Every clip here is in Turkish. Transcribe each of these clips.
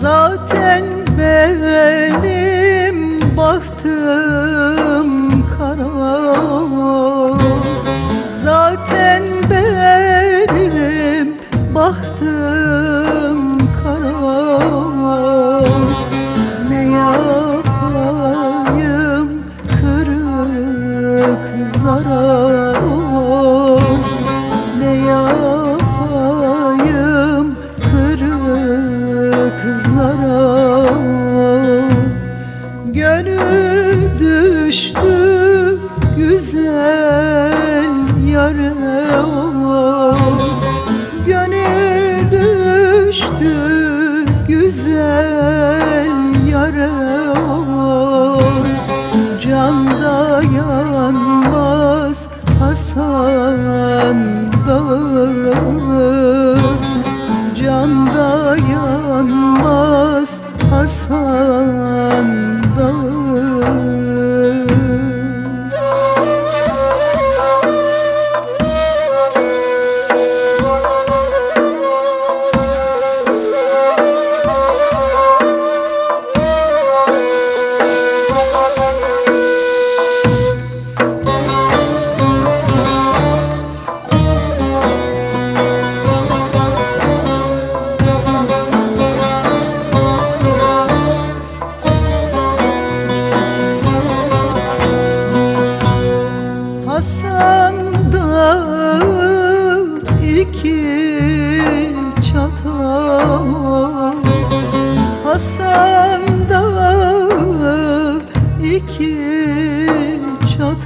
Zaten benim bahtım Gönül düştü güzel yare Gönül düştü güzel yare Canda yanmaz Hasan dağı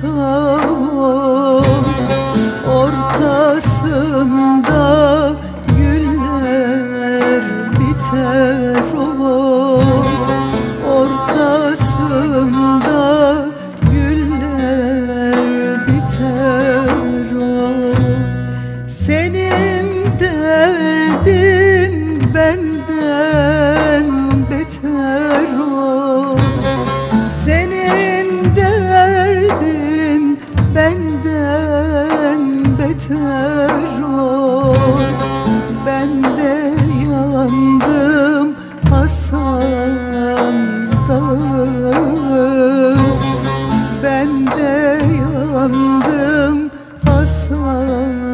çatal Ortasında güller biter o. Ortasında güller biter o. Senin derdin benden beter benden beter ol. Ben de yandım Hasan Dağı Ben de yandım Hasan